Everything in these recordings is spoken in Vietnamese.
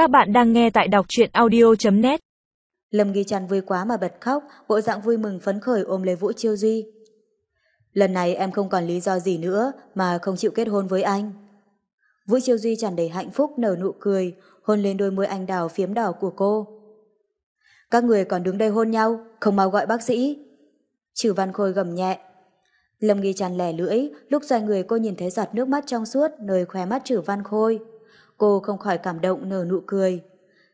Các bạn đang nghe tại đọc truyện audio.net Lâm Ghi Trăn vui quá mà bật khóc, bộ dạng vui mừng phấn khởi ôm lấy Vũ Chiêu Duy. Lần này em không còn lý do gì nữa mà không chịu kết hôn với anh. Vũ Chiêu Duy tràn đầy hạnh phúc nở nụ cười, hôn lên đôi môi anh đào phiếm đỏ của cô. Các người còn đứng đây hôn nhau, không mau gọi bác sĩ. Trừ Văn Khôi gầm nhẹ. Lâm Ghi Tràn lẻ lưỡi, lúc xoay người cô nhìn thấy giọt nước mắt trong suốt nơi khóe mắt Trừ Văn Khôi. Cô không khỏi cảm động nở nụ cười.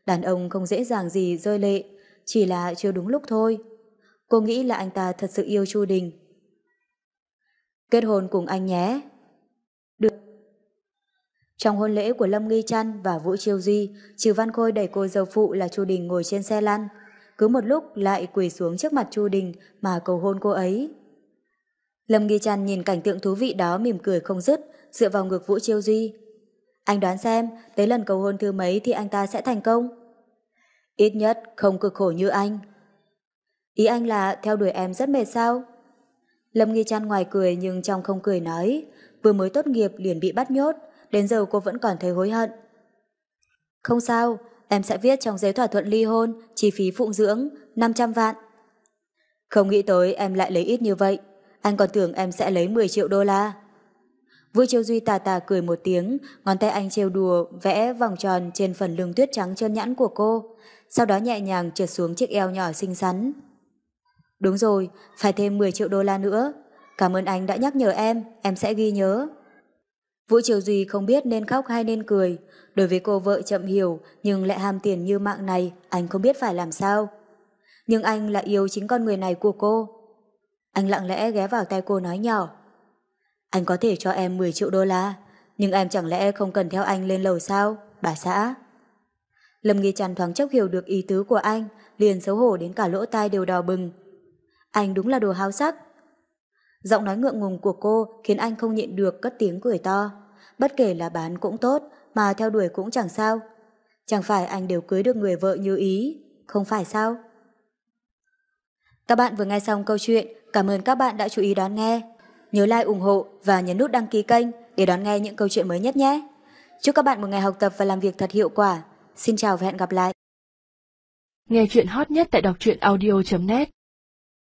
Đàn ông không dễ dàng gì rơi lệ, chỉ là chưa đúng lúc thôi. Cô nghĩ là anh ta thật sự yêu Chu Đình. Kết hôn cùng anh nhé. Được. Trong hôn lễ của Lâm Nghi Trăn và Vũ Chiêu Duy, Trừ Văn Khôi đẩy cô dâu phụ là Chu Đình ngồi trên xe lăn. Cứ một lúc lại quỳ xuống trước mặt Chu Đình mà cầu hôn cô ấy. Lâm Nghi Trăn nhìn cảnh tượng thú vị đó mỉm cười không dứt, dựa vào ngực Vũ Chiêu Duy. Anh đoán xem, tới lần cầu hôn thứ mấy thì anh ta sẽ thành công. Ít nhất không cực khổ như anh. Ý anh là theo đuổi em rất mệt sao? Lâm Nghi Trăn ngoài cười nhưng trong không cười nói, vừa mới tốt nghiệp liền bị bắt nhốt, đến giờ cô vẫn còn thấy hối hận. Không sao, em sẽ viết trong giấy thỏa thuận ly hôn, chi phí phụng dưỡng, 500 vạn. Không nghĩ tới em lại lấy ít như vậy, anh còn tưởng em sẽ lấy 10 triệu đô la. Vũ Chiêu Duy tà tà cười một tiếng, ngón tay anh trêu đùa vẽ vòng tròn trên phần lưng tuyết trắng trơn nhẵn của cô, sau đó nhẹ nhàng trượt xuống chiếc eo nhỏ xinh xắn. Đúng rồi, phải thêm 10 triệu đô la nữa. Cảm ơn anh đã nhắc nhở em, em sẽ ghi nhớ. Vũ Triều Duy không biết nên khóc hay nên cười. Đối với cô vợ chậm hiểu nhưng lại ham tiền như mạng này, anh không biết phải làm sao. Nhưng anh là yêu chính con người này của cô. Anh lặng lẽ ghé vào tay cô nói nhỏ. Anh có thể cho em 10 triệu đô la, nhưng em chẳng lẽ không cần theo anh lên lầu sao, bà xã? Lâm Nghi Trần thoáng chốc hiểu được ý tứ của anh, liền xấu hổ đến cả lỗ tai đều đỏ bừng. Anh đúng là đồ háo sắc. Giọng nói ngượng ngùng của cô khiến anh không nhịn được cất tiếng cười to. Bất kể là bán cũng tốt, mà theo đuổi cũng chẳng sao. Chẳng phải anh đều cưới được người vợ như ý, không phải sao? Các bạn vừa nghe xong câu chuyện, cảm ơn các bạn đã chú ý đón nghe. Nhớ like, ủng hộ và nhấn nút đăng ký kênh để đón nghe những câu chuyện mới nhất nhé. Chúc các bạn một ngày học tập và làm việc thật hiệu quả. Xin chào và hẹn gặp lại. Nghe chuyện hot nhất tại đọc truyện audio.net